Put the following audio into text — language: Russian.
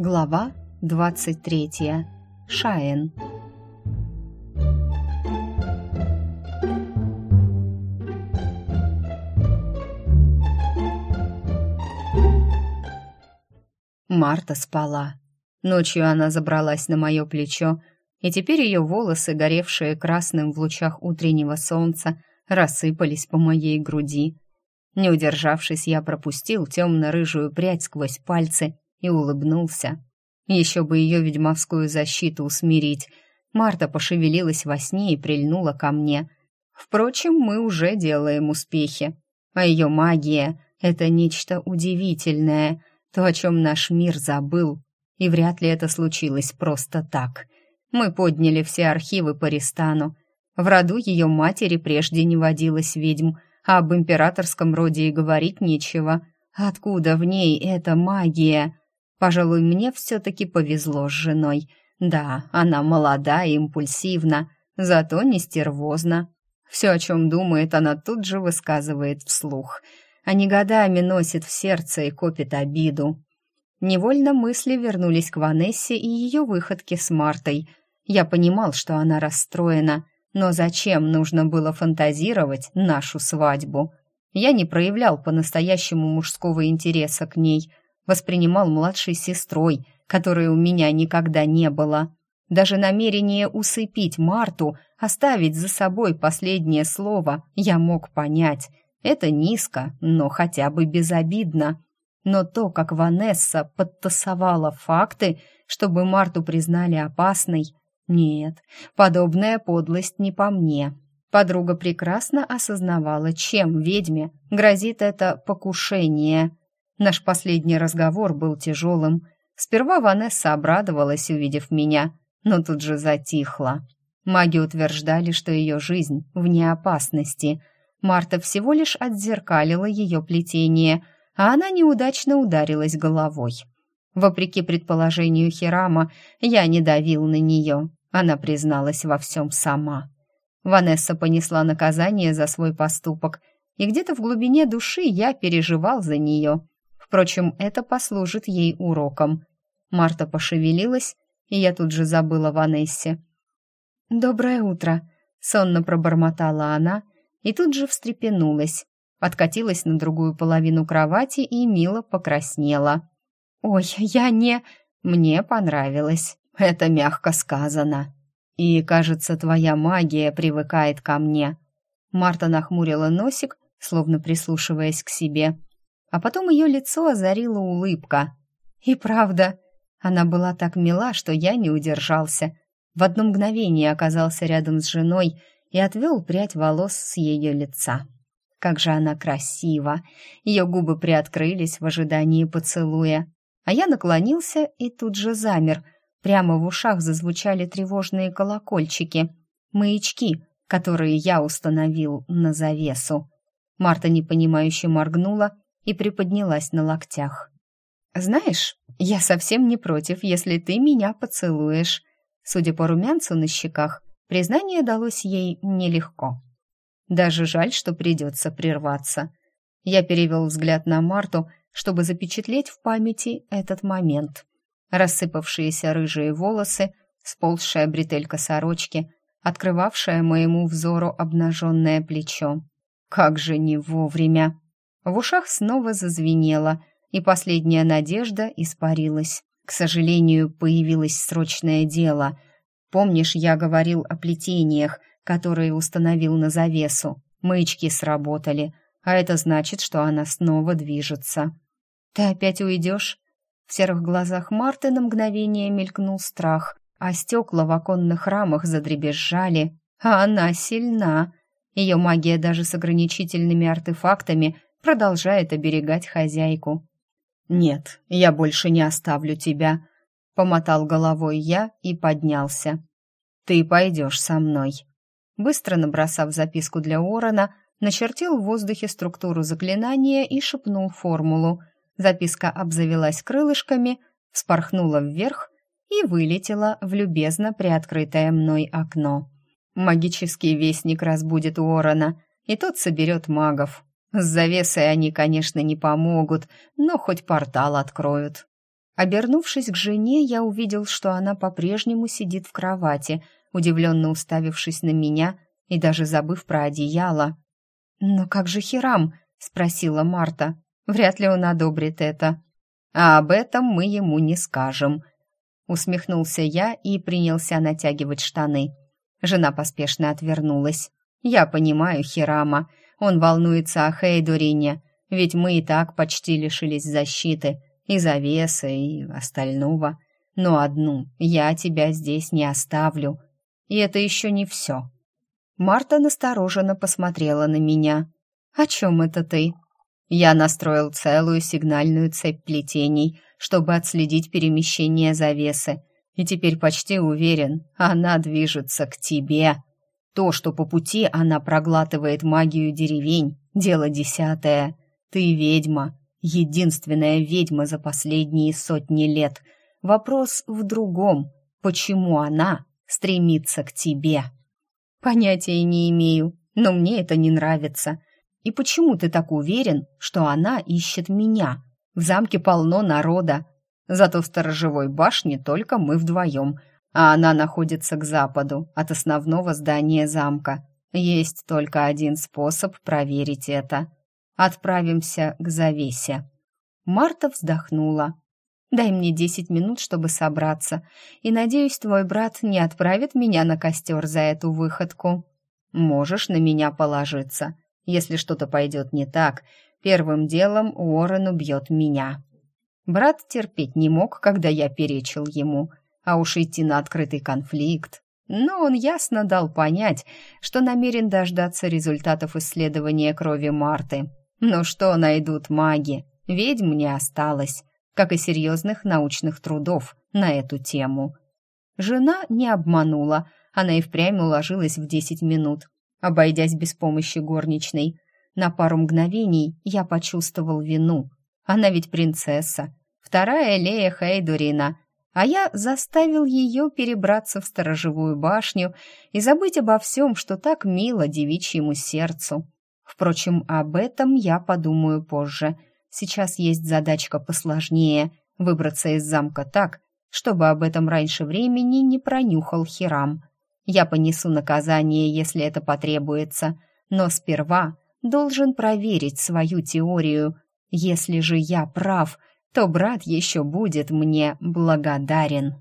Глава 23. Шаен. Марта спала. Ночью она забралась на мое плечо, и теперь ее волосы, горевшие красным в лучах утреннего солнца, рассыпались по моей груди. Не удержавшись, я пропустил темно-рыжую прядь сквозь пальцы и улыбнулся. Еще бы ее ведьмовскую защиту усмирить. Марта пошевелилась во сне и прильнула ко мне. Впрочем, мы уже делаем успехи. А ее магия — это нечто удивительное, то, о чем наш мир забыл. И вряд ли это случилось просто так. Мы подняли все архивы по Ристану. В роду ее матери прежде не водилось ведьм, а об императорском роде и говорить нечего. Откуда в ней эта магия? Пожалуй, мне все-таки повезло с женой. Да, она молода и импульсивна, зато не стервозна. Все, о чем думает, она тут же высказывает вслух, а не годами носит в сердце и копит обиду. Невольно мысли вернулись к Ванессе и ее выходке с Мартой. Я понимал, что она расстроена, но зачем нужно было фантазировать нашу свадьбу? Я не проявлял по-настоящему мужского интереса к ней – воспринимал младшей сестрой, которой у меня никогда не было. Даже намерение усыпить Марту, оставить за собой последнее слово, я мог понять. Это низко, но хотя бы безобидно. Но то, как Ванесса подтасовала факты, чтобы Марту признали опасной, нет, подобная подлость не по мне. Подруга прекрасно осознавала, чем ведьме грозит это покушение. Наш последний разговор был тяжелым. Сперва Ванесса обрадовалась, увидев меня, но тут же затихла. Маги утверждали, что ее жизнь вне опасности. Марта всего лишь отзеркалила ее плетение, а она неудачно ударилась головой. Вопреки предположению Хирама, я не давил на нее. Она призналась во всем сама. Ванесса понесла наказание за свой поступок, и где-то в глубине души я переживал за нее. Впрочем, это послужит ей уроком. Марта пошевелилась, и я тут же забыла Ванессе. «Доброе утро», — сонно пробормотала она, и тут же встрепенулась, откатилась на другую половину кровати и мило покраснела. «Ой, я не...» «Мне понравилось. Это мягко сказано. И, кажется, твоя магия привыкает ко мне». Марта нахмурила носик, словно прислушиваясь к себе а потом ее лицо озарила улыбка. И правда, она была так мила, что я не удержался. В одно мгновение оказался рядом с женой и отвел прядь волос с ее лица. Как же она красива! Ее губы приоткрылись в ожидании поцелуя. А я наклонился и тут же замер. Прямо в ушах зазвучали тревожные колокольчики. Маячки, которые я установил на завесу. Марта непонимающе моргнула и приподнялась на локтях. «Знаешь, я совсем не против, если ты меня поцелуешь». Судя по румянцу на щеках, признание далось ей нелегко. Даже жаль, что придется прерваться. Я перевел взгляд на Марту, чтобы запечатлеть в памяти этот момент. Рассыпавшиеся рыжие волосы, сползшая бретелька сорочки, открывавшая моему взору обнаженное плечо. Как же не вовремя! В ушах снова зазвенело, и последняя надежда испарилась. К сожалению, появилось срочное дело. Помнишь, я говорил о плетениях, которые установил на завесу? Маячки сработали, а это значит, что она снова движется. Ты опять уйдешь? В серых глазах Марты на мгновение мелькнул страх, а стекла в оконных рамах задребезжали. А она сильна. Ее магия даже с ограничительными артефактами продолжает оберегать хозяйку. «Нет, я больше не оставлю тебя», — помотал головой я и поднялся. «Ты пойдешь со мной». Быстро набросав записку для Орона, начертил в воздухе структуру заклинания и шепнул формулу. Записка обзавелась крылышками, вспорхнула вверх и вылетела в любезно приоткрытое мной окно. Магический вестник разбудит Уоррена, и тот соберет магов. С завесой они, конечно, не помогут, но хоть портал откроют. Обернувшись к жене, я увидел, что она по-прежнему сидит в кровати, удивленно уставившись на меня и даже забыв про одеяло. «Но как же Хирам?» — спросила Марта. «Вряд ли он одобрит это». «А об этом мы ему не скажем», — усмехнулся я и принялся натягивать штаны. Жена поспешно отвернулась. «Я понимаю Хирама. Он волнуется о Хейдурине, ведь мы и так почти лишились защиты, и завесы, и остального. Но одну я тебя здесь не оставлю. И это еще не все». Марта настороженно посмотрела на меня. «О чем это ты?» Я настроил целую сигнальную цепь плетений, чтобы отследить перемещение завесы, и теперь почти уверен, она движется к тебе. То, что по пути она проглатывает магию деревень, дело десятое. Ты ведьма, единственная ведьма за последние сотни лет. Вопрос в другом. Почему она стремится к тебе? Понятия не имею, но мне это не нравится. И почему ты так уверен, что она ищет меня? В замке полно народа. Зато в сторожевой башне только мы вдвоем, а она находится к западу от основного здания замка. Есть только один способ проверить это. Отправимся к завесе. Марта вздохнула. Дай мне десять минут, чтобы собраться, и, надеюсь, твой брат не отправит меня на костер за эту выходку. Можешь на меня положиться. Если что-то пойдет не так, первым делом Уоррен убьет меня. Брат терпеть не мог, когда я перечил ему, а уж идти на открытый конфликт. Но он ясно дал понять, что намерен дождаться результатов исследования крови Марты. Но что найдут маги? Ведьм не осталось как и серьезных научных трудов на эту тему. Жена не обманула, она и впрямь уложилась в десять минут, обойдясь без помощи горничной. На пару мгновений я почувствовал вину. Она ведь принцесса, вторая Лея Хейдурина, а я заставил ее перебраться в сторожевую башню и забыть обо всем, что так мило девичьему сердцу. Впрочем, об этом я подумаю позже — Сейчас есть задачка посложнее — выбраться из замка так, чтобы об этом раньше времени не пронюхал Хирам. Я понесу наказание, если это потребуется, но сперва должен проверить свою теорию. Если же я прав, то брат еще будет мне благодарен».